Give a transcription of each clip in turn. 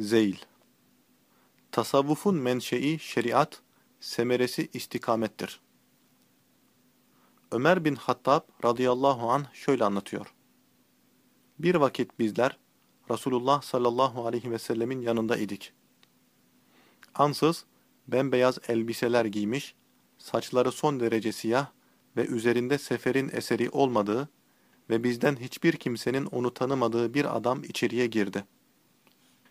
Zeyl Tasavvufun menşei şeriat, semeresi istikamettir. Ömer bin Hattab radıyallahu anh şöyle anlatıyor. Bir vakit bizler Resulullah sallallahu aleyhi ve sellemin yanında idik. Ansız bembeyaz elbiseler giymiş, saçları son derece siyah ve üzerinde seferin eseri olmadığı ve bizden hiçbir kimsenin onu tanımadığı bir adam içeriye girdi.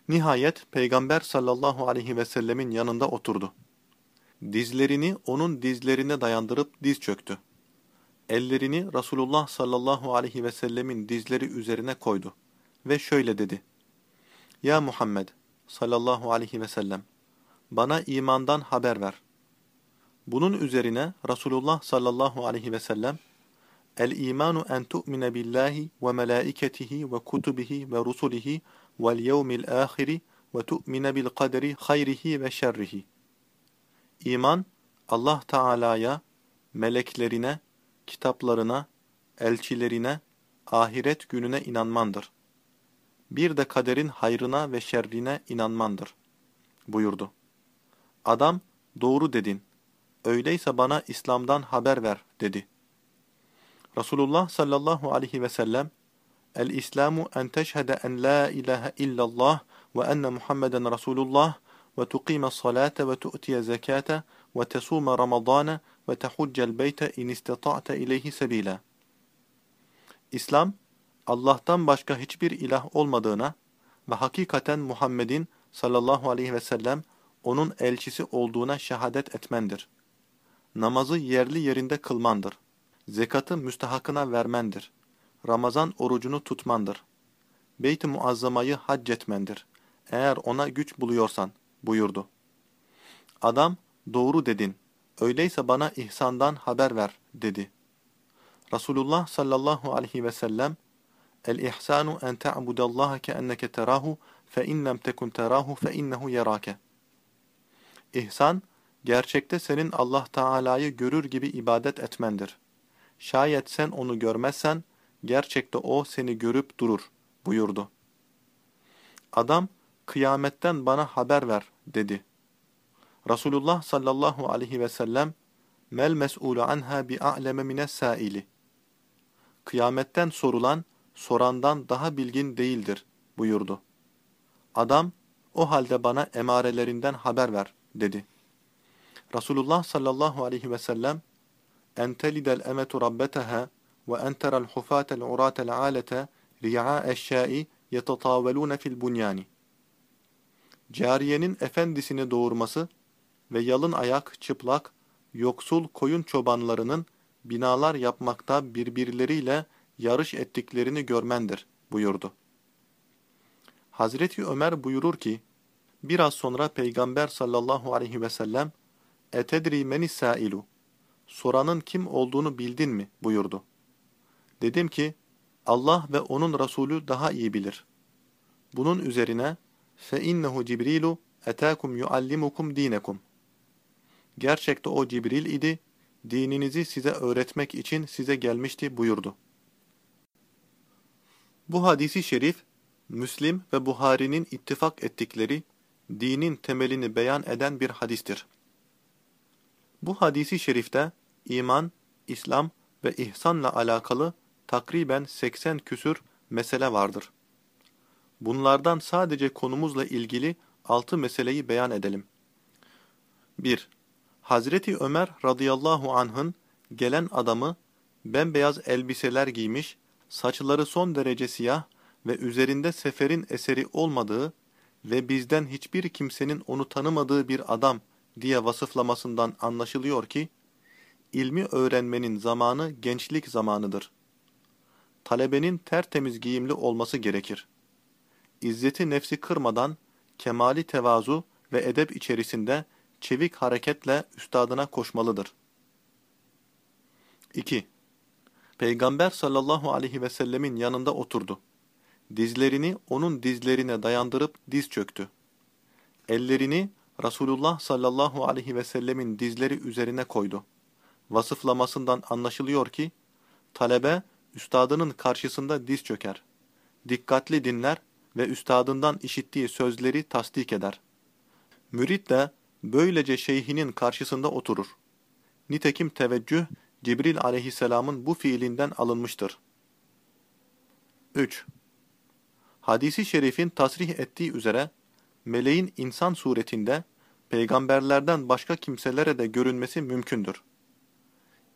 Nihayet Peygamber sallallahu aleyhi ve sellemin yanında oturdu. Dizlerini onun dizlerine dayandırıp diz çöktü. Ellerini Resulullah sallallahu aleyhi ve sellemin dizleri üzerine koydu ve şöyle dedi. Ya Muhammed sallallahu aleyhi ve sellem, bana imandan haber ver. Bunun üzerine Resulullah sallallahu aleyhi ve sellem, El-imanu en tu'mine billahi ve melaiketihi ve kutubihi ve rusulihi ve tu'mine bil kaderi hayrihi ve şerrihi. İman, Allah Teala'ya, meleklerine, kitaplarına, elçilerine, ahiret gününe inanmandır. Bir de kaderin hayrına ve şerrine inanmandır. buyurdu. Adam, doğru dedin. Öyleyse bana İslam'dan haber ver, dedi. Resulullah sallallahu aleyhi ve sellem, El-İslamu en teşhede en la ilahe illallah ve enne Muhammeden Resulullah ve tuqime salate ve tu'tiye zekate ve tesume ramadane ve tehuccel beyte in istata'te ileyhi sebila. İslam, Allah'tan başka hiçbir ilah olmadığına ve hakikaten Muhammed'in sallallahu aleyhi ve sellem onun elçisi olduğuna şehadet etmendir. Namazı yerli yerinde kılmandır. Zekatı müstahakına vermendir. Ramazan orucunu tutmandır. Beyt-i Muazzama'yı hac etmendir. Eğer ona güç buluyorsan, buyurdu. Adam, doğru dedin. Öyleyse bana ihsandan haber ver, dedi. Resulullah sallallahu aleyhi ve sellem, El-ihsanu en te'budallaha keenneke terahu fe in lem tekun terahu fe innehu yerake. İhsan, gerçekte senin Allah Teala'yı görür gibi ibadet etmendir. Şayet sen onu görmezsen, gerçekte o seni görüp durur, buyurdu. Adam, kıyametten bana haber ver, dedi. Resulullah sallallahu aleyhi ve sellem, mel mes'ulu anha bi'a'leme mines saili. Kıyametten sorulan, sorandan daha bilgin değildir, buyurdu. Adam, o halde bana emarelerinden haber ver, dedi. Resulullah sallallahu aleyhi ve sellem, en telidel emetu rabbeteha ve en terel hufatel uratel alete ri'a eşyai yetatavelune fil bunyani. Cariyenin efendisini doğurması ve yalın ayak, çıplak, yoksul koyun çobanlarının binalar yapmakta birbirleriyle yarış ettiklerini görmendir, buyurdu. Hazreti Ömer buyurur ki, biraz sonra Peygamber sallallahu aleyhi ve sellem, Etedri menis sailu, soranın kim olduğunu bildin mi, buyurdu. Dedim ki, Allah ve onun Resulü daha iyi bilir. Bunun üzerine, فَاِنَّهُ Cibrilu etâkum yuallimukum dinekum. Gerçekte o Cibril idi, dininizi size öğretmek için size gelmişti buyurdu. Bu hadisi şerif, Müslim ve Buhari'nin ittifak ettikleri dinin temelini beyan eden bir hadistir. Bu hadisi şerifte iman, İslam ve ihsanla alakalı takriben 80 küsür mesele vardır. Bunlardan sadece konumuzla ilgili 6 meseleyi beyan edelim. 1. Hazreti Ömer radıyallahu anh'ın gelen adamı bembeyaz elbiseler giymiş, saçları son derece siyah ve üzerinde seferin eseri olmadığı ve bizden hiçbir kimsenin onu tanımadığı bir adam diye vasıflamasından anlaşılıyor ki, ilmi öğrenmenin zamanı gençlik zamanıdır. Talebenin tertemiz giyimli olması gerekir. İzzeti nefsi kırmadan, kemali tevazu ve edep içerisinde çevik hareketle üstadına koşmalıdır. 2. Peygamber sallallahu aleyhi ve sellemin yanında oturdu. Dizlerini onun dizlerine dayandırıp diz çöktü. Ellerini Resulullah sallallahu aleyhi ve sellemin dizleri üzerine koydu. Vasıflamasından anlaşılıyor ki, talebe üstadının karşısında diz çöker. Dikkatli dinler ve üstadından işittiği sözleri tasdik eder. Mürit de böylece şeyhinin karşısında oturur. Nitekim teveccüh Cibril aleyhisselamın bu fiilinden alınmıştır. 3. Hadisi şerifin tasrih ettiği üzere, meleğin insan suretinde, peygamberlerden başka kimselere de görünmesi mümkündür.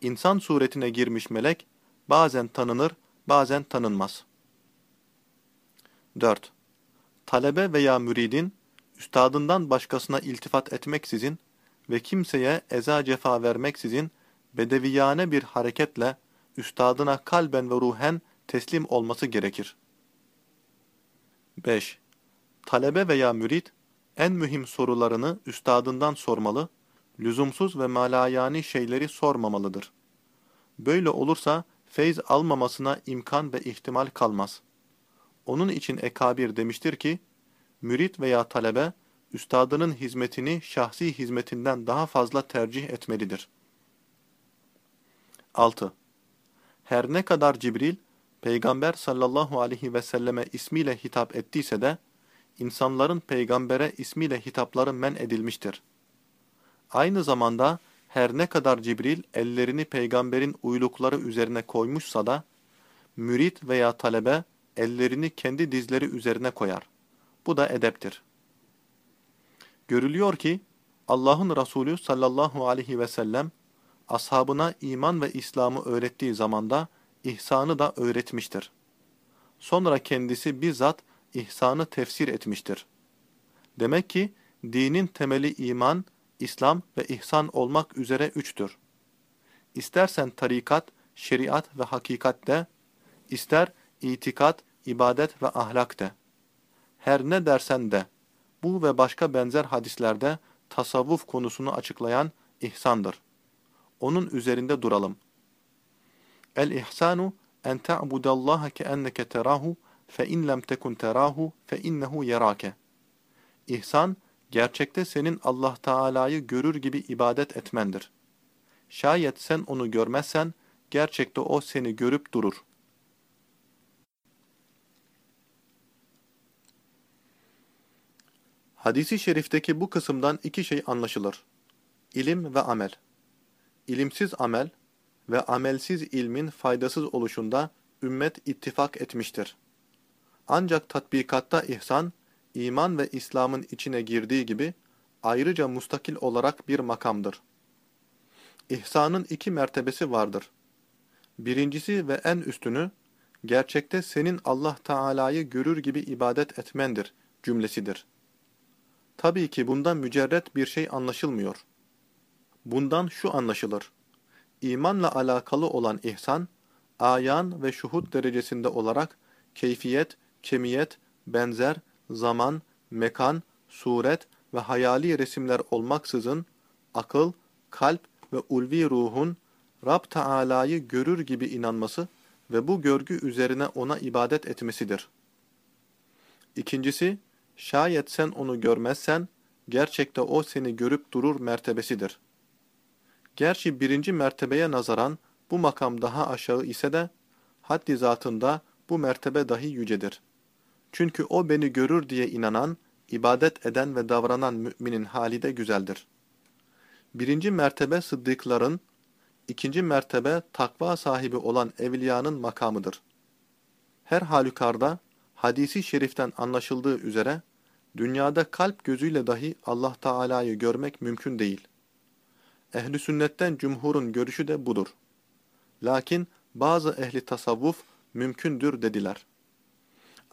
İnsan suretine girmiş melek, bazen tanınır, bazen tanınmaz. 4. Talebe veya müridin, üstadından başkasına iltifat etmeksizin ve kimseye eza cefa vermeksizin, bedeviyane bir hareketle, üstadına kalben ve ruhen teslim olması gerekir. 5. Talebe veya mürit, en mühim sorularını üstadından sormalı, lüzumsuz ve malayani şeyleri sormamalıdır. Böyle olursa feyz almamasına imkan ve ihtimal kalmaz. Onun için Ekabir demiştir ki, mürit veya talebe, üstadının hizmetini şahsi hizmetinden daha fazla tercih etmelidir. 6. Her ne kadar Cibril, Peygamber sallallahu aleyhi ve selleme ismiyle hitap ettiyse de, insanların peygambere ismiyle hitapları men edilmiştir. Aynı zamanda her ne kadar Cibril ellerini peygamberin uylukları üzerine koymuşsa da, mürit veya talebe ellerini kendi dizleri üzerine koyar. Bu da edeptir. Görülüyor ki, Allah'ın Resulü sallallahu aleyhi ve sellem, ashabına iman ve İslam'ı öğrettiği zamanda ihsanı da öğretmiştir. Sonra kendisi bizzat ihsanı tefsir etmiştir. Demek ki dinin temeli iman, İslam ve ihsan olmak üzere üçtür. İstersen tarikat, şeriat ve hakikat de, ister itikat, ibadet ve ahlak de. Her ne dersen de, bu ve başka benzer hadislerde tasavvuf konusunu açıklayan ihsandır. Onun üzerinde duralım. El-ihsanu en ta'budallaha keenneke terahu fe in lem tekun terahu fe innehu yerake. İhsan, gerçekte senin Allah Teala'yı görür gibi ibadet etmendir. Şayet sen onu görmezsen, gerçekte o seni görüp durur. Hadisi şerifteki bu kısımdan iki şey anlaşılır. İlim ve amel. İlimsiz amel ve amelsiz ilmin faydasız oluşunda ümmet ittifak etmiştir. Ancak tatbikatta ihsan, iman ve İslam'ın içine girdiği gibi ayrıca mustakil olarak bir makamdır. İhsanın iki mertebesi vardır. Birincisi ve en üstünü, gerçekte senin Allah Teala'yı görür gibi ibadet etmendir cümlesidir. Tabii ki bundan mücerret bir şey anlaşılmıyor. Bundan şu anlaşılır. İmanla alakalı olan ihsan, ayan ve şuhud derecesinde olarak keyfiyet, kemiyet, benzer, zaman, mekan, suret ve hayali resimler olmaksızın akıl, kalp ve ulvi ruhun Rab Teala'yı görür gibi inanması ve bu görgü üzerine ona ibadet etmesidir. İkincisi, şayet sen onu görmezsen, gerçekte o seni görüp durur mertebesidir. Gerçi birinci mertebeye nazaran bu makam daha aşağı ise de, haddi zatında bu mertebe dahi yücedir. Çünkü o beni görür diye inanan, ibadet eden ve davranan müminin hali de güzeldir. Birinci mertebe sıddıkların, ikinci mertebe takva sahibi olan evliyanın makamıdır. Her halükarda, hadisi şeriften anlaşıldığı üzere, dünyada kalp gözüyle dahi Allah Teala'yı görmek mümkün değil. Ehli sünnetten cumhurun görüşü de budur. Lakin bazı ehli tasavvuf mümkündür dediler.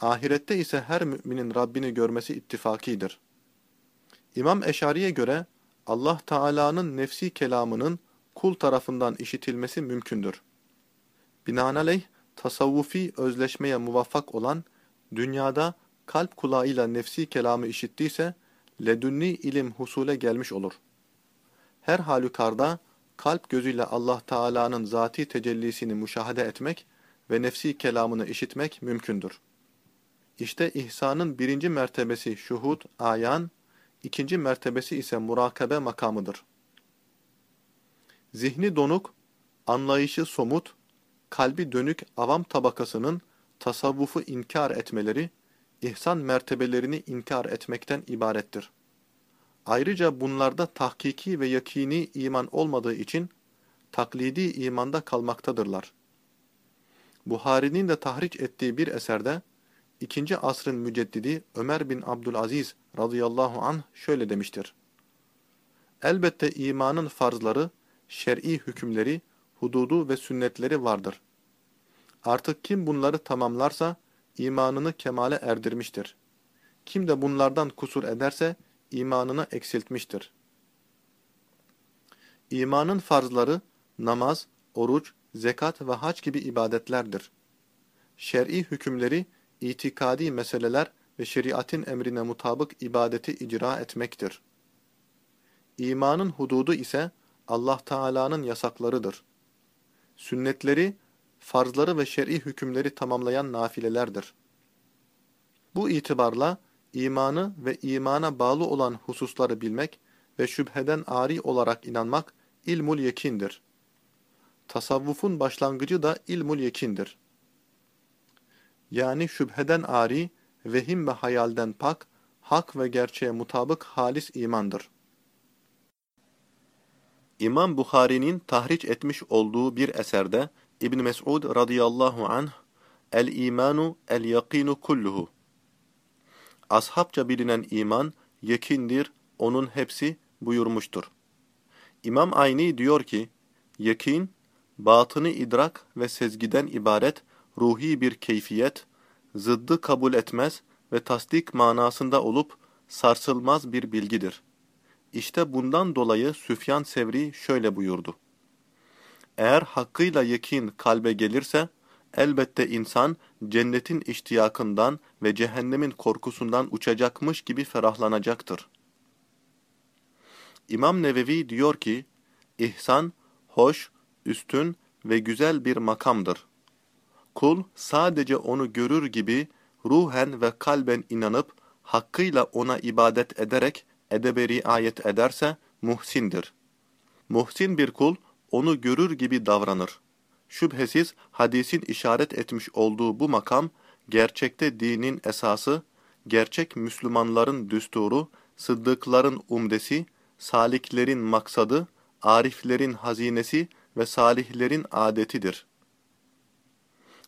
Ahirette ise her müminin Rabbini görmesi ittifakidir. İmam Eşari'ye göre Allah Teala'nın nefsi kelamının kul tarafından işitilmesi mümkündür. Binaenaleyh tasavvufi özleşmeye muvaffak olan dünyada kalp kulağıyla nefsi kelamı işittiyse ledünni ilim husule gelmiş olur. Her halükarda kalp gözüyle Allah Teala'nın zati tecellisini müşahede etmek ve nefsi kelamını işitmek mümkündür. İşte ihsanın birinci mertebesi şuhud, ayan, ikinci mertebesi ise murakabe makamıdır. Zihni donuk, anlayışı somut, kalbi dönük avam tabakasının tasavvufu inkar etmeleri, ihsan mertebelerini inkar etmekten ibarettir. Ayrıca bunlarda tahkiki ve yakini iman olmadığı için taklidi imanda kalmaktadırlar. Buhari'nin de tahriç ettiği bir eserde ikinci asrın müceddidi Ömer bin Abdülaziz radıyallahu anh şöyle demiştir. Elbette imanın farzları, şer'i hükümleri, hududu ve sünnetleri vardır. Artık kim bunları tamamlarsa imanını kemale erdirmiştir. Kim de bunlardan kusur ederse imanını eksiltmiştir. İmanın farzları namaz, oruç, zekat ve hac gibi ibadetlerdir. Şer'i hükümleri itikadi meseleler ve şeriatin emrine mutabık ibadeti icra etmektir. İmanın hududu ise Allah Teala'nın yasaklarıdır. Sünnetleri, farzları ve şer'i hükümleri tamamlayan nafilelerdir. Bu itibarla imanı ve imana bağlı olan hususları bilmek ve şüpheden ari olarak inanmak ilmul yekindir. Tasavvufun başlangıcı da ilmul yekindir. Yani şüpheden ari, vehim ve hayalden pak, hak ve gerçeğe mutabık halis imandır. İmam Bukhari'nin tahriç etmiş olduğu bir eserde İbn Mes'ud radıyallahu anh El-imanu el-yakinu kulluhu Ashabça bilinen iman yekindir, onun hepsi buyurmuştur. İmam Ayni diyor ki, yekin, batını idrak ve sezgiden ibaret ruhi bir keyfiyet, zıddı kabul etmez ve tasdik manasında olup sarsılmaz bir bilgidir. İşte bundan dolayı Süfyan Sevri şöyle buyurdu. Eğer hakkıyla yekin kalbe gelirse, elbette insan cennetin iştiyakından ve cehennemin korkusundan uçacakmış gibi ferahlanacaktır. İmam Nevevi diyor ki, İhsan, hoş, üstün ve güzel bir makamdır. Kul sadece onu görür gibi ruhen ve kalben inanıp hakkıyla ona ibadet ederek edebe riayet ederse muhsindir. Muhsin bir kul onu görür gibi davranır. Şüphesiz hadisin işaret etmiş olduğu bu makam gerçekte dinin esası, gerçek Müslümanların düsturu, sıddıkların umdesi, saliklerin maksadı, ariflerin hazinesi ve salihlerin adetidir.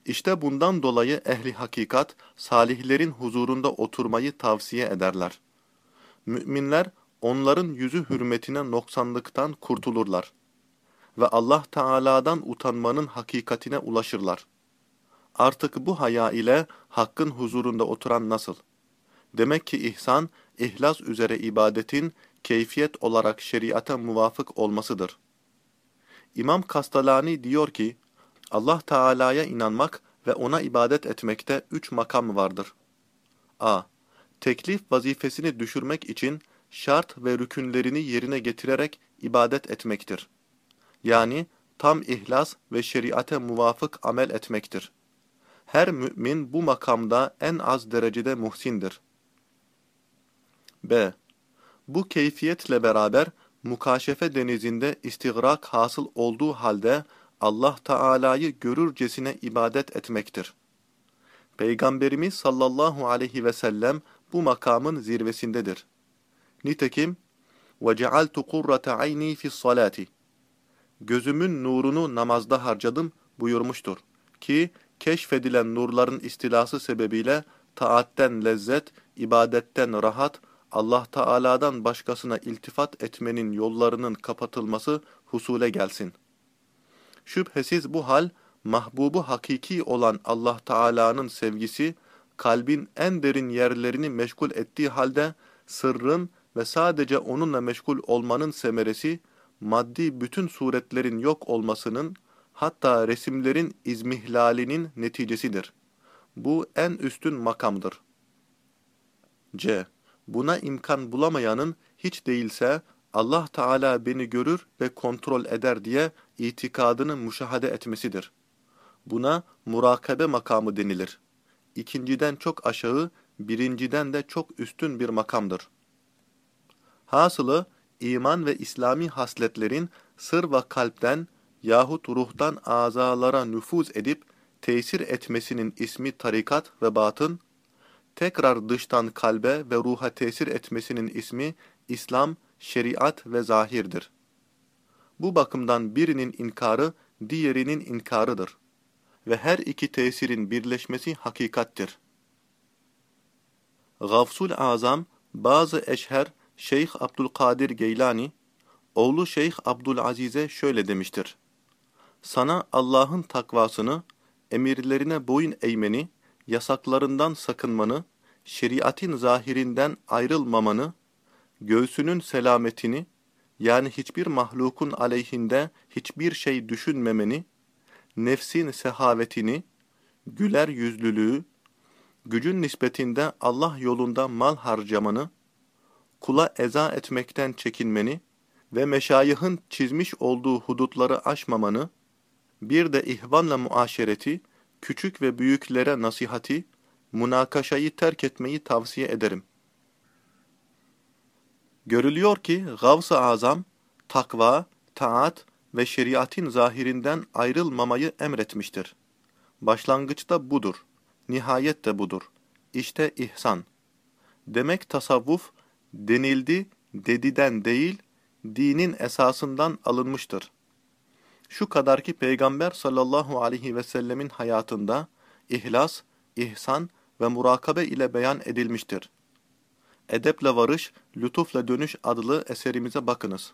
İşte bundan dolayı ehli hakikat, salihlerin huzurunda oturmayı tavsiye ederler. Müminler, onların yüzü hürmetine noksanlıktan kurtulurlar. Ve Allah Teala'dan utanmanın hakikatine ulaşırlar. Artık bu haya ile Hakk'ın huzurunda oturan nasıl? Demek ki ihsan, ihlas üzere ibadetin keyfiyet olarak şeriata muvafık olmasıdır. İmam Kastalani diyor ki, Allah Teala'ya inanmak ve ona ibadet etmekte üç makam vardır. a. Teklif vazifesini düşürmek için şart ve rükünlerini yerine getirerek ibadet etmektir. Yani tam ihlas ve şeriate muvafık amel etmektir. Her mümin bu makamda en az derecede muhsindir. b. Bu keyfiyetle beraber mukaşefe denizinde istigrak hasıl olduğu halde Allah Teala'yı görürcesine ibadet etmektir. Peygamberimiz sallallahu aleyhi ve sellem bu makamın zirvesindedir. Nitekim وَجَعَلْتُ قُرَّةَ عَيْنِي فِي الصَّلَاةِ Gözümün nurunu namazda harcadım buyurmuştur. Ki keşfedilen nurların istilası sebebiyle taatten lezzet, ibadetten rahat, Allah Teala'dan başkasına iltifat etmenin yollarının kapatılması husule gelsin. Şüphesiz bu hal, mahbubu hakiki olan Allah Teala'nın sevgisi, kalbin en derin yerlerini meşgul ettiği halde, sırrın ve sadece onunla meşgul olmanın semeresi, maddi bütün suretlerin yok olmasının, hatta resimlerin izmihlalinin neticesidir. Bu en üstün makamdır. C. Buna imkan bulamayanın hiç değilse Allah Teala beni görür ve kontrol eder diye itikadını müşahede etmesidir. Buna murakabe makamı denilir. İkinciden çok aşağı, birinciden de çok üstün bir makamdır. Hasılı, iman ve İslami hasletlerin sır ve kalpten yahut ruhtan azalara nüfuz edip tesir etmesinin ismi tarikat ve batın, tekrar dıştan kalbe ve ruha tesir etmesinin ismi İslam, şeriat ve zahirdir. Bu bakımdan birinin inkarı diğerinin inkarıdır ve her iki tesirin birleşmesi hakikattir. Gavsul Azam, bazı eşher Şeyh Abdülkadir Geylani, oğlu Şeyh Abdülaziz'e şöyle demiştir. Sana Allah'ın takvasını, emirlerine boyun eğmeni, yasaklarından sakınmanı, şeriatin zahirinden ayrılmamanı, göğsünün selametini, yani hiçbir mahlukun aleyhinde hiçbir şey düşünmemeni, nefsin sehavetini, güler yüzlülüğü, gücün nispetinde Allah yolunda mal harcamanı, kula eza etmekten çekinmeni ve meşayihın çizmiş olduğu hudutları aşmamanı, bir de ihvanla muaşereti, küçük ve büyüklere nasihati, münakaşayı terk etmeyi tavsiye ederim. Görülüyor ki Gavs-ı Azam, takva, taat ve şeriatin zahirinden ayrılmamayı emretmiştir. Başlangıçta budur, nihayet de budur. İşte ihsan. Demek tasavvuf, denildi, dediden değil, dinin esasından alınmıştır. Şu kadar ki Peygamber sallallahu aleyhi ve sellemin hayatında ihlas, ihsan ve murakabe ile beyan edilmiştir. Edeple Varış, Lütufla Dönüş adlı eserimize bakınız.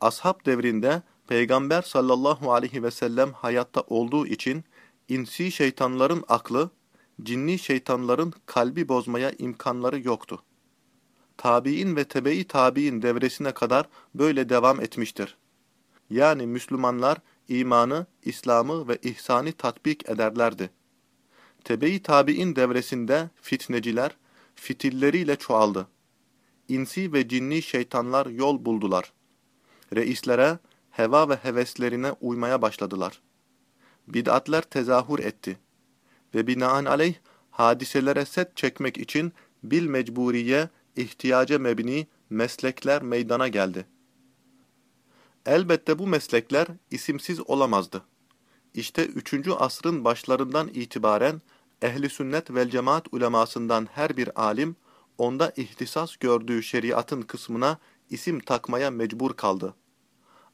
Ashab devrinde Peygamber sallallahu aleyhi ve sellem hayatta olduğu için insi şeytanların aklı, cinni şeytanların kalbi bozmaya imkanları yoktu. Tabi'in ve tebe-i tabi'in devresine kadar böyle devam etmiştir. Yani Müslümanlar imanı, İslam'ı ve ihsani tatbik ederlerdi. Tebe-i tabi'in devresinde fitneciler, fitilleriyle çoğaldı. İnsi ve cinni şeytanlar yol buldular. Reislere, heva ve heveslerine uymaya başladılar. Bid'atler tezahür etti. Ve binaenaleyh hadiselere set çekmek için bil mecburiye, ihtiyaca mebni meslekler meydana geldi. Elbette bu meslekler isimsiz olamazdı. İşte 3. asrın başlarından itibaren ehli sünnet vel cemaat ulemasından her bir alim onda ihtisas gördüğü şeriatın kısmına isim takmaya mecbur kaldı.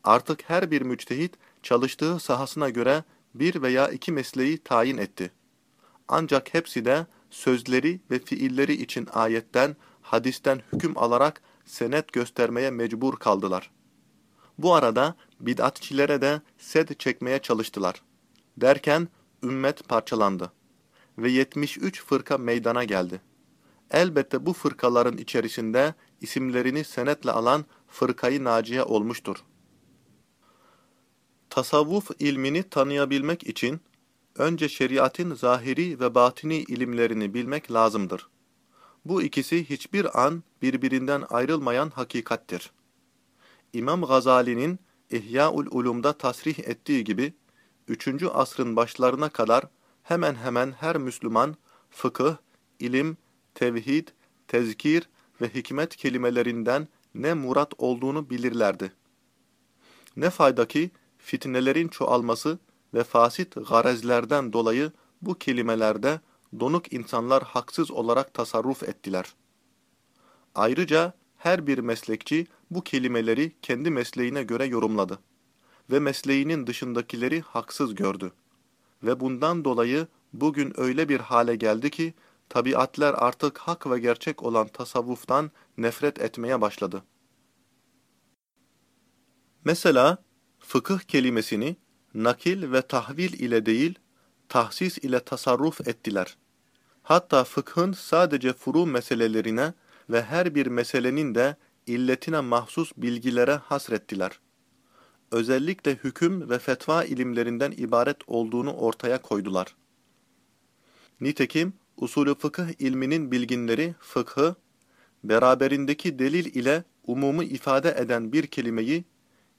Artık her bir müçtehit çalıştığı sahasına göre bir veya iki mesleği tayin etti. Ancak hepsi de sözleri ve fiilleri için ayetten, hadisten hüküm alarak senet göstermeye mecbur kaldılar. Bu arada bid'atçilere de sed çekmeye çalıştılar. Derken ümmet parçalandı ve 73 fırka meydana geldi. Elbette bu fırkaların içerisinde isimlerini senetle alan fırkayı naciye olmuştur. Tasavvuf ilmini tanıyabilmek için önce şeriatin zahiri ve batini ilimlerini bilmek lazımdır. Bu ikisi hiçbir an birbirinden ayrılmayan hakikattir. İmam Gazali'nin İhya-ul Ulum'da tasrih ettiği gibi, 3. asrın başlarına kadar hemen hemen her Müslüman fıkıh, ilim, tevhid, tezkir ve hikmet kelimelerinden ne murat olduğunu bilirlerdi. Ne fayda ki fitnelerin çoğalması ve fasit garezlerden dolayı bu kelimelerde donuk insanlar haksız olarak tasarruf ettiler. Ayrıca her bir meslekçi bu kelimeleri kendi mesleğine göre yorumladı ve mesleğinin dışındakileri haksız gördü. Ve bundan dolayı bugün öyle bir hale geldi ki tabiatler artık hak ve gerçek olan tasavvuftan nefret etmeye başladı. Mesela fıkıh kelimesini nakil ve tahvil ile değil, tahsis ile tasarruf ettiler. Hatta fıkhın sadece furu meselelerine ve her bir meselenin de illetine mahsus bilgilere hasrettiler. Özellikle hüküm ve fetva ilimlerinden ibaret olduğunu ortaya koydular. Nitekim usulü fıkıh ilminin bilginleri fıkhı, beraberindeki delil ile umumu ifade eden bir kelimeyi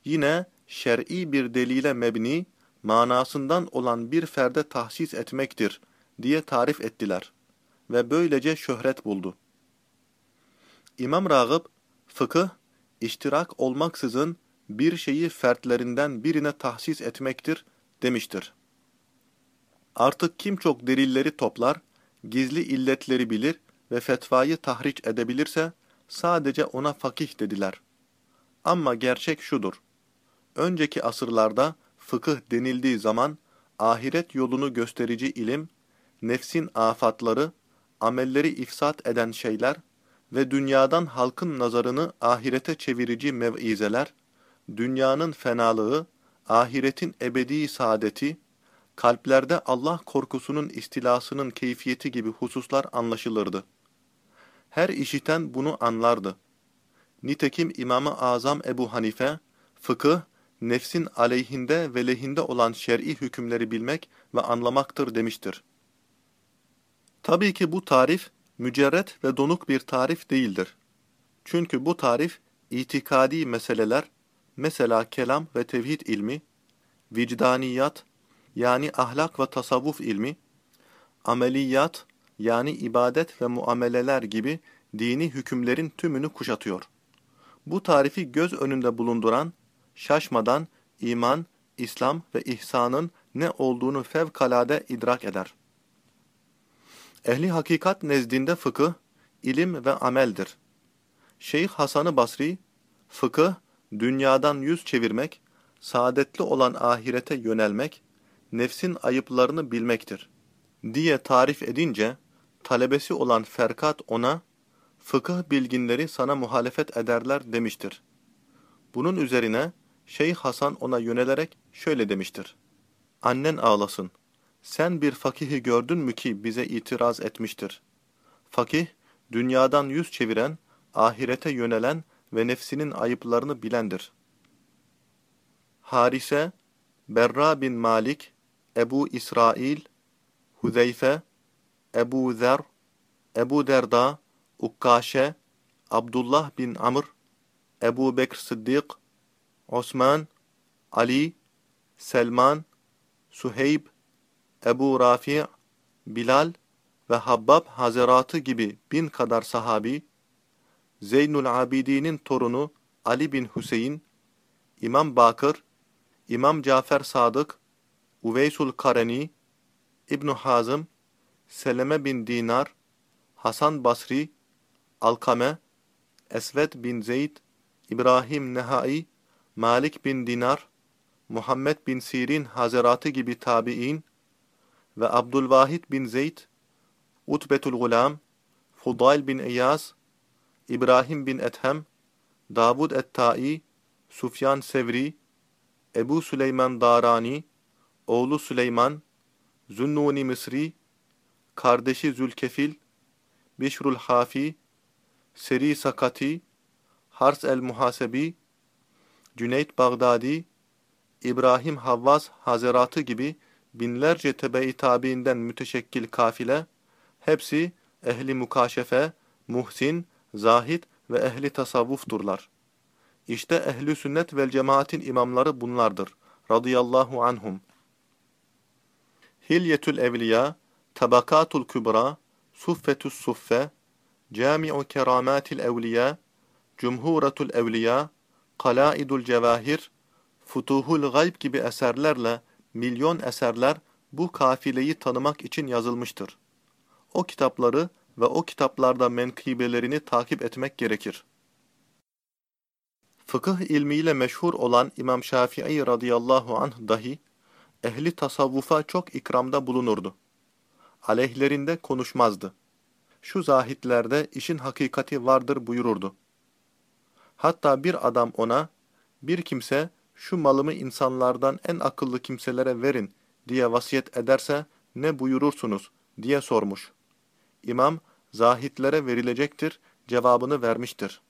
yine şer'i bir delile mebni, manasından olan bir ferde tahsis etmektir diye tarif ettiler ve böylece şöhret buldu. İmam Ragıp, fıkıh, iştirak olmaksızın bir şeyi fertlerinden birine tahsis etmektir demiştir. Artık kim çok delilleri toplar, gizli illetleri bilir ve fetvayı tahriç edebilirse sadece ona fakih dediler. Ama gerçek şudur. Önceki asırlarda fıkıh denildiği zaman ahiret yolunu gösterici ilim, nefsin afatları, amelleri ifsat eden şeyler ve dünyadan halkın nazarını ahirete çevirici mev'izeler, dünyanın fenalığı, ahiretin ebedi saadeti, kalplerde Allah korkusunun istilasının keyfiyeti gibi hususlar anlaşılırdı. Her işiten bunu anlardı. Nitekim İmam-ı Azam Ebu Hanife, fıkıh, nefsin aleyhinde ve lehinde olan şer'i hükümleri bilmek ve anlamaktır demiştir. Tabii ki bu tarif, mücerret ve donuk bir tarif değildir. Çünkü bu tarif, itikadi meseleler, mesela kelam ve tevhid ilmi, vicdaniyat, yani ahlak ve tasavvuf ilmi, ameliyat, yani ibadet ve muameleler gibi dini hükümlerin tümünü kuşatıyor. Bu tarifi göz önünde bulunduran, şaşmadan iman, İslam ve ihsanın ne olduğunu fevkalade idrak eder. Ehli hakikat nezdinde fıkıh, ilim ve ameldir. Şeyh Hasan-ı Basri, fıkıh, dünyadan yüz çevirmek, saadetli olan ahirete yönelmek, nefsin ayıplarını bilmektir. diye tarif edince, talebesi olan Ferkat ona, fıkıh bilginleri sana muhalefet ederler demiştir. Bunun üzerine Şeyh Hasan ona yönelerek şöyle demiştir. Annen ağlasın. Sen bir fakihi gördün mü ki bize itiraz etmiştir. Fakih, dünyadan yüz çeviren, ahirete yönelen ve nefsinin ayıplarını bilendir. Harise, Berra bin Malik, Ebu İsrail, Huzeyfe, Ebu Zer, Ebu Derda, Ukkaşe, Abdullah bin Amr, Ebu Bekr Sıddık, Osman, Ali, Selman, Suheyb, Ebu Rafi, Bilal ve Habbab Hazeratı gibi bin kadar sahabi, Zeynul Abidin'in torunu Ali bin Hüseyin, İmam Bakır, İmam Cafer Sadık, Uveysul Kareni, İbn Hazım, Seleme bin Dinar, Hasan Basri, Alkame, Esved bin Zeyd, İbrahim Nehai, Malik bin Dinar, Muhammed bin Sirin Hazeratı gibi tabi'in ve Abdülvahid bin Zeyd, Utbetul Gulam, Fudayl bin İyaz, İbrahim bin Ethem, Davud et-Tai, Sufyan Sevri, Ebu Süleyman Darani, oğlu Süleyman, Zünnuni Mısri, kardeşi Zülkefil, Bişrul Hafi, Seri Sakati, Hars el-Muhasebi, Cüneyt Bağdadi, İbrahim Havvaz Hazeratı gibi binlerce tebe-i tabiinden müteşekkil kafile, hepsi ehli mukaşefe, muhsin, zahid ve ehli tasavvufturlar. İşte ehli sünnet vel cemaatin imamları bunlardır. Radıyallahu anhum. Hilyetül Evliya, Tabakatul Kübra, Suffetü's Suffe, Cami'u Keramatil Evliya, Cumhuratul Evliya, Kalaidul Cevahir, Futuhul Gayb gibi eserlerle milyon eserler bu kafileyi tanımak için yazılmıştır. O kitapları ve o kitaplarda menkıbelerini takip etmek gerekir. Fıkıh ilmiyle meşhur olan İmam Şafii radıyallahu anh dahi, ehli tasavvufa çok ikramda bulunurdu. Aleyhlerinde konuşmazdı. Şu zahitlerde işin hakikati vardır buyururdu. Hatta bir adam ona, bir kimse şu malımı insanlardan en akıllı kimselere verin diye vasiyet ederse ne buyurursunuz diye sormuş. İmam, zahitlere verilecektir cevabını vermiştir.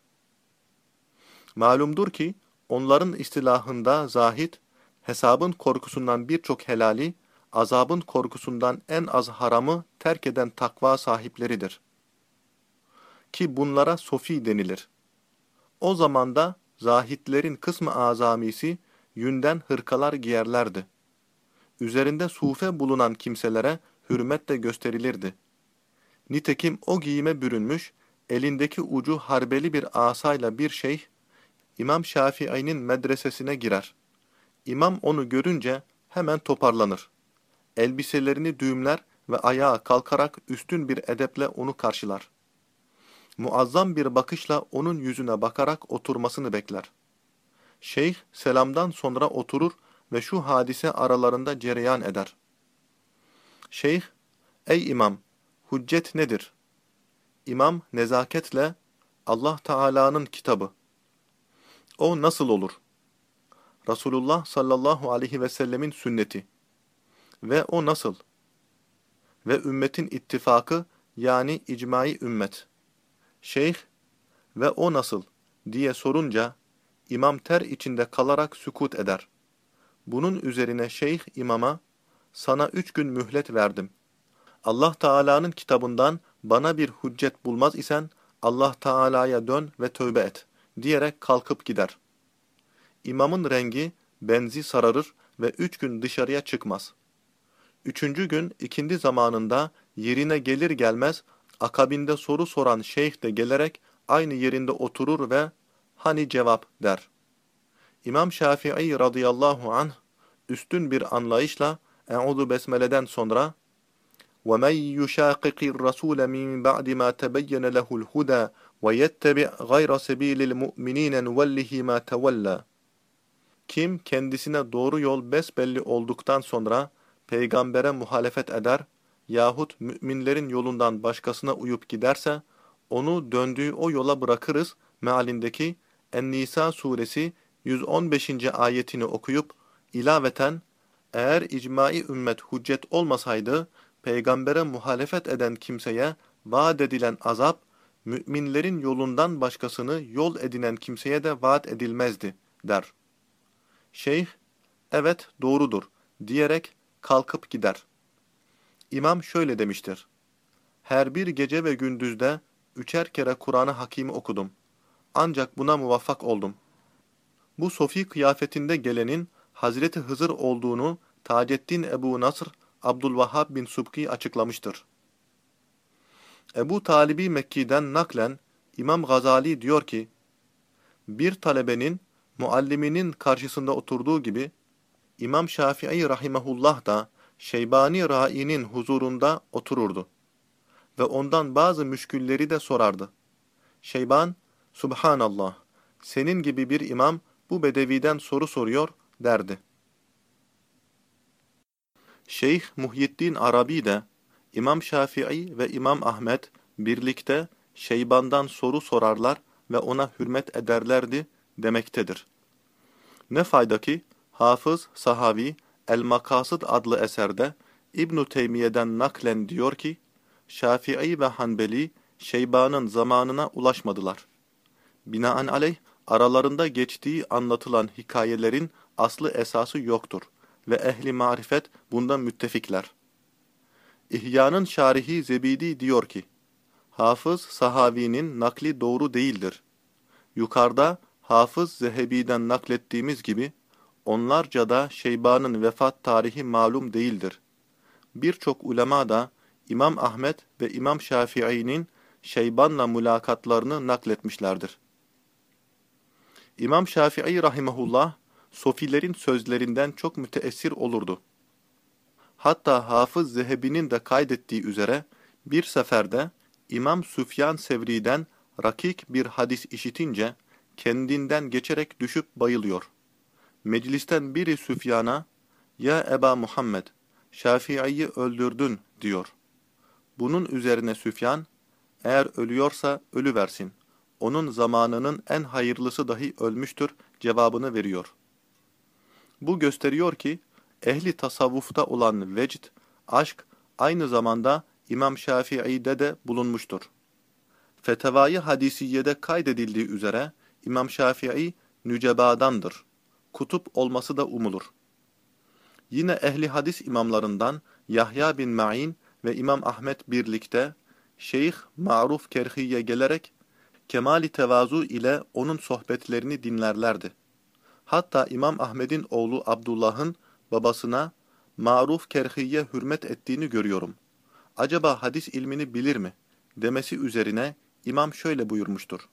Malumdur ki, onların istilahında zahit, hesabın korkusundan birçok helali, azabın korkusundan en az haramı terk eden takva sahipleridir. Ki bunlara sofi denilir. O zamanda zahitlerin kısmı azamisi yünden hırkalar giyerlerdi. Üzerinde sufe bulunan kimselere hürmet de gösterilirdi. Nitekim o giyime bürünmüş, elindeki ucu harbeli bir asayla bir şeyh, İmam Şafii'nin medresesine girer. İmam onu görünce hemen toparlanır. Elbiselerini düğümler ve ayağa kalkarak üstün bir edeple onu karşılar. Muazzam bir bakışla onun yüzüne bakarak oturmasını bekler. Şeyh selamdan sonra oturur ve şu hadise aralarında cereyan eder. Şeyh, ey imam, hüccet nedir? İmam nezaketle, Allah Teala'nın kitabı. O nasıl olur? Resulullah sallallahu aleyhi ve sellemin sünneti. Ve o nasıl? Ve ümmetin ittifakı yani icmai ümmet. Şeyh ve o nasıl diye sorunca imam ter içinde kalarak sükut eder. Bunun üzerine şeyh imama sana üç gün mühlet verdim. Allah Teala'nın kitabından bana bir hüccet bulmaz isen Allah Teala'ya dön ve tövbe et diyerek kalkıp gider. İmamın rengi benzi sararır ve üç gün dışarıya çıkmaz. Üçüncü gün ikindi zamanında yerine gelir gelmez akabinde soru soran şeyh de gelerek aynı yerinde oturur ve hani cevap der. İmam Şafii radıyallahu anh üstün bir anlayışla Eûzu Besmele'den sonra وَمَنْ يُشَاقِقِ الرَّسُولَ مِنْ بَعْدِ مَا تَبَيَّنَ لَهُ الْهُدَى وَيَتَّبِعْ غَيْرَ سَب۪يلِ الْمُؤْمِنِينَ نُوَلِّهِ مَا تَوَلَّى Kim kendisine doğru yol besbelli olduktan sonra peygambere muhalefet eder yahut müminlerin yolundan başkasına uyup giderse onu döndüğü o yola bırakırız mealindeki En-Nisa suresi 115. ayetini okuyup ilaveten eğer icmai ümmet hüccet olmasaydı peygambere muhalefet eden kimseye vaat edilen azap müminlerin yolundan başkasını yol edinen kimseye de vaat edilmezdi der. Şeyh evet doğrudur diyerek kalkıp gider. İmam şöyle demiştir. Her bir gece ve gündüzde üçer kere Kur'an-ı Hakim'i okudum. Ancak buna muvaffak oldum. Bu sofi kıyafetinde gelenin Hazreti Hızır olduğunu Taceddin Ebu Nasr Abdülvahhab bin Subki açıklamıştır. Ebu Talibi Mekki'den naklen İmam Gazali diyor ki, bir talebenin mualliminin karşısında oturduğu gibi, İmam Şafii rahimehullah da Şeybani Ra'i'nin huzurunda otururdu. Ve ondan bazı müşkülleri de sorardı. Şeyban, Subhanallah, senin gibi bir imam bu bedeviden soru soruyor derdi. Şeyh Muhyiddin Arabi de İmam Şafii ve İmam Ahmet birlikte Şeyban'dan soru sorarlar ve ona hürmet ederlerdi demektedir. Ne fayda ki Hafız Sahavi El-Makasıd adlı eserde İbn-i Teymiye'den naklen diyor ki, Şafii ve Hanbeli Şeyba'nın zamanına ulaşmadılar. Binaenaleyh aralarında geçtiği anlatılan hikayelerin aslı esası yoktur ve ehli marifet bundan müttefikler. İhya'nın şarihi Zebidi diyor ki, Hafız Sahavi'nin nakli doğru değildir. Yukarıda Hafız Zehebi'den naklettiğimiz gibi, onlarca da Şeyba'nın vefat tarihi malum değildir. Birçok ulema da İmam Ahmet ve İmam Şafii'nin Şeyban'la mülakatlarını nakletmişlerdir. İmam Şafii rahimehullah, Sofilerin sözlerinden çok müteessir olurdu. Hatta Hafız Zehebi'nin de kaydettiği üzere, bir seferde İmam Süfyan Sevri'den rakik bir hadis işitince, kendinden geçerek düşüp bayılıyor. Meclisten biri Süfyan'a, ''Ya Eba Muhammed, Şafii'yi öldürdün.'' diyor. Bunun üzerine Süfyan, ''Eğer ölüyorsa ölü versin. Onun zamanının en hayırlısı dahi ölmüştür.'' cevabını veriyor. Bu gösteriyor ki, ehli tasavvufta olan vecd, aşk, aynı zamanda İmam Şafii'de de bulunmuştur. Fetevayı hadisiyede kaydedildiği üzere, İmam Şafii nücebadandır kutup olması da umulur. Yine ehli hadis imamlarından Yahya bin Ma'in ve İmam Ahmet birlikte Şeyh Ma'ruf Kerhi'ye gelerek kemali tevazu ile onun sohbetlerini dinlerlerdi. Hatta İmam Ahmet'in oğlu Abdullah'ın babasına Ma'ruf Kerhi'ye hürmet ettiğini görüyorum. Acaba hadis ilmini bilir mi? demesi üzerine İmam şöyle buyurmuştur.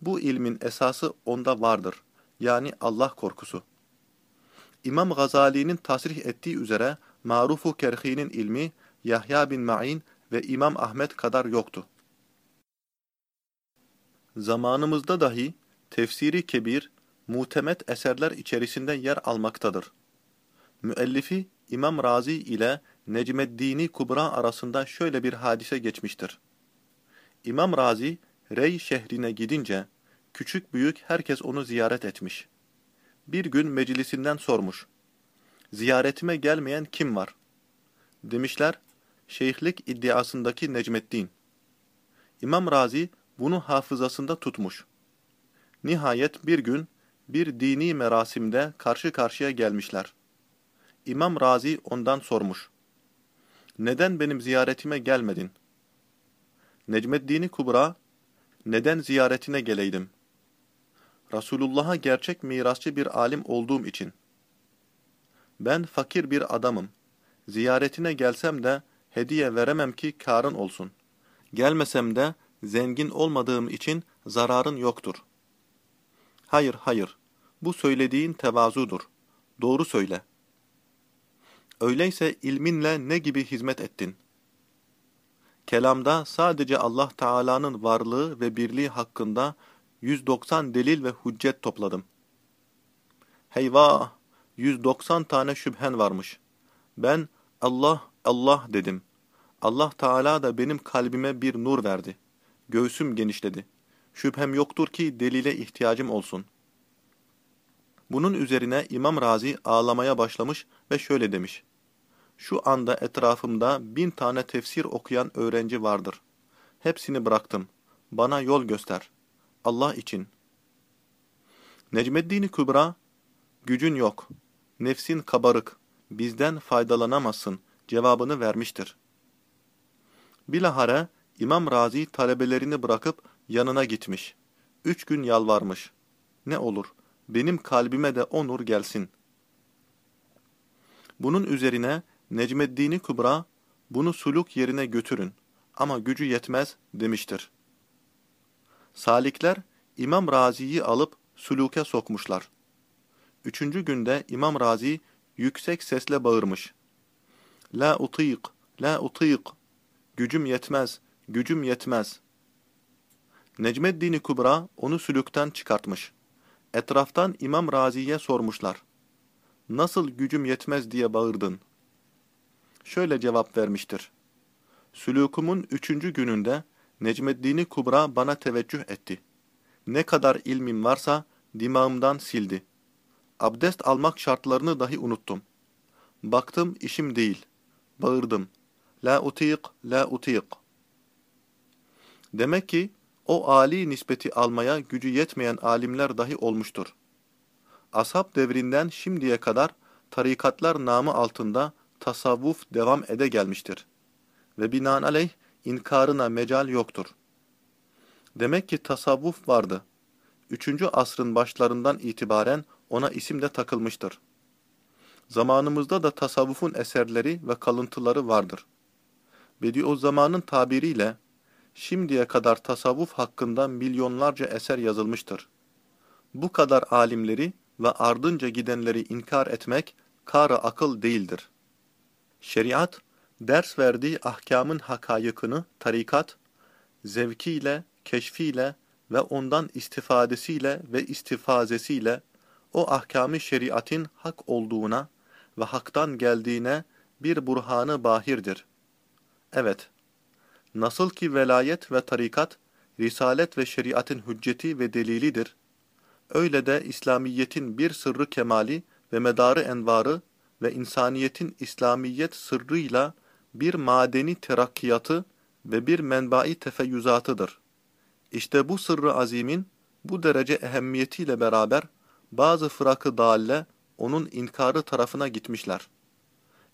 Bu ilmin esası onda vardır yani Allah korkusu. İmam Gazali'nin tasrih ettiği üzere Marufu Kerhi'nin ilmi Yahya bin Ma'in ve İmam Ahmet kadar yoktu. Zamanımızda dahi tefsiri kebir, mutemet eserler içerisinde yer almaktadır. Müellifi İmam Razi ile Necmeddini Kubra arasında şöyle bir hadise geçmiştir. İmam Razi, Rey şehrine gidince, küçük büyük herkes onu ziyaret etmiş. Bir gün meclisinden sormuş. Ziyaretime gelmeyen kim var? Demişler, şeyhlik iddiasındaki Necmeddin. İmam Razi bunu hafızasında tutmuş. Nihayet bir gün bir dini merasimde karşı karşıya gelmişler. İmam Razi ondan sormuş. Neden benim ziyaretime gelmedin? Necmeddin Kubra, neden ziyaretine geleydim? Resulullah'a gerçek mirasçı bir alim olduğum için. Ben fakir bir adamım. Ziyaretine gelsem de hediye veremem ki karın olsun. Gelmesem de zengin olmadığım için zararın yoktur. Hayır, hayır. Bu söylediğin tevazudur. Doğru söyle. Öyleyse ilminle ne gibi hizmet ettin? Kelamda sadece Allah Teala'nın varlığı ve birliği hakkında 190 delil ve hüccet topladım. Heyvah! 190 tane şüphen varmış. Ben Allah, Allah dedim. Allah Teala da benim kalbime bir nur verdi. Göğsüm genişledi. Şüphem yoktur ki delile ihtiyacım olsun. Bunun üzerine İmam Razi ağlamaya başlamış ve şöyle demiş. Şu anda etrafımda bin tane tefsir okuyan öğrenci vardır. Hepsini bıraktım. Bana yol göster. Allah için. Necmeddin Kübra, gücün yok. Nefsin kabarık. Bizden faydalanamazsın. Cevabını vermiştir. Bilahare İmam Razi talebelerini bırakıp yanına gitmiş. Üç gün yalvarmış. Ne olur, benim kalbime de o nur gelsin. Bunun üzerine Necmeddin Kübra, bunu suluk yerine götürün ama gücü yetmez demiştir. Salikler İmam Razi'yi alıp suluke sokmuşlar. Üçüncü günde İmam Razi yüksek sesle bağırmış. La utîk, la utîk. Gücüm yetmez, gücüm yetmez. Necmeddin Kubra onu sülükten çıkartmış. Etraftan İmam Razi'ye sormuşlar. Nasıl gücüm yetmez diye bağırdın? Şöyle cevap vermiştir. Sülûkumun üçüncü gününde Necmeddin Kubra bana teveccüh etti. Ne kadar ilmim varsa dimağımdan sildi. Abdest almak şartlarını dahi unuttum. Baktım işim değil. Bağırdım. La utik, la utik. Demek ki o âli nispeti almaya gücü yetmeyen alimler dahi olmuştur. Ashab devrinden şimdiye kadar tarikatlar namı altında tasavvuf devam ede gelmiştir. Ve binaenaleyh inkarına mecal yoktur. Demek ki tasavvuf vardı. Üçüncü asrın başlarından itibaren ona isim de takılmıştır. Zamanımızda da tasavvufun eserleri ve kalıntıları vardır. Bediüzzaman'ın tabiriyle, şimdiye kadar tasavvuf hakkında milyonlarca eser yazılmıştır. Bu kadar alimleri ve ardınca gidenleri inkar etmek, kara akıl değildir. Şeriat, ders verdiği ahkamın hakayıkını, tarikat, zevkiyle, keşfiyle ve ondan istifadesiyle ve istifazesiyle o ahkamı şeriatin hak olduğuna ve haktan geldiğine bir burhanı bahirdir. Evet, nasıl ki velayet ve tarikat, risalet ve şeriatın hücceti ve delilidir, öyle de İslamiyetin bir sırrı kemali ve medarı envarı ve insaniyetin İslamiyet sırrıyla bir madeni terakkiyatı ve bir menbai tefeyyüzatıdır. İşte bu sırrı azimin bu derece ehemmiyetiyle beraber bazı fırakı dalle onun inkarı tarafına gitmişler.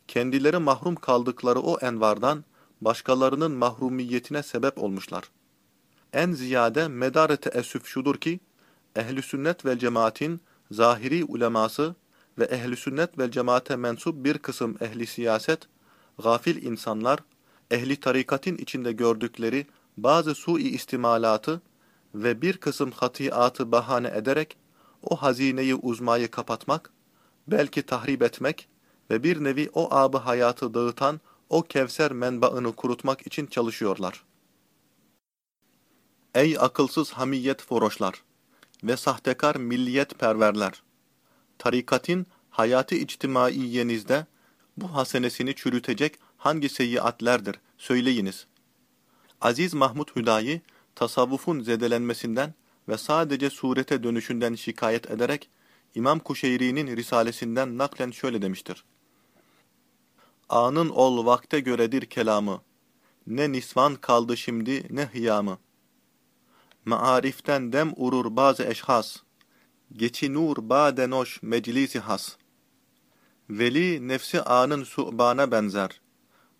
Kendileri mahrum kaldıkları o envardan başkalarının mahrumiyetine sebep olmuşlar. En ziyade medar-ı teessüf şudur ki, ehl sünnet ve cemaatin zahiri uleması ve ehl sünnet ve cemaate mensup bir kısım ehli siyaset, gafil insanlar, ehli tarikatin içinde gördükleri bazı sui istimalatı ve bir kısım hatiatı bahane ederek o hazineyi uzmayı kapatmak, belki tahrip etmek ve bir nevi o abı hayatı dağıtan o Kevser menbaını kurutmak için çalışıyorlar. Ey akılsız hamiyet foroşlar ve sahtekar milliyet perverler! Tarikatin hayatı içtimaiyenizde bu hasenesini çürütecek hangi seyyiatlerdir? Söyleyiniz. Aziz Mahmud Hüdayi, tasavvufun zedelenmesinden ve sadece surete dönüşünden şikayet ederek, İmam Kuşeyri'nin risalesinden naklen şöyle demiştir. Anın ol vakte göredir kelamı, ne nisvan kaldı şimdi ne hıyamı. Maariften dem urur bazı eşhas, geçinur badenoş meclisi has. Veli nefsi anın su'bana benzer,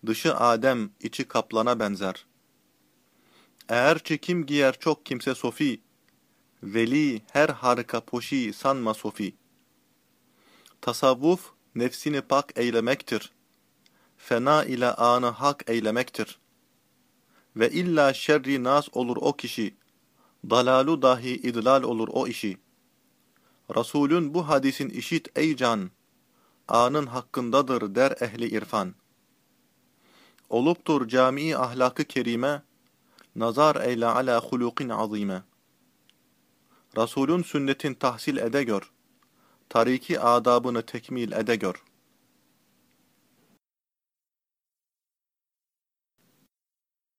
dışı Adem, içi kaplana benzer. Eğer çekim giyer çok kimse sofi, veli her harika poşi sanma sofi. Tasavvuf, nefsini pak eylemektir. Fena ile anı hak eylemektir. Ve illa şerri nas olur o kişi, dalalu dahi idlal olur o işi. Resulün bu hadisin işit ey can, anın hakkındadır der ehli irfan. Oluptur camii ahlakı kerime, nazar eyle ala hulukin azime. Resulün sünnetin tahsil ede gör, tariki adabını tekmil ede gör.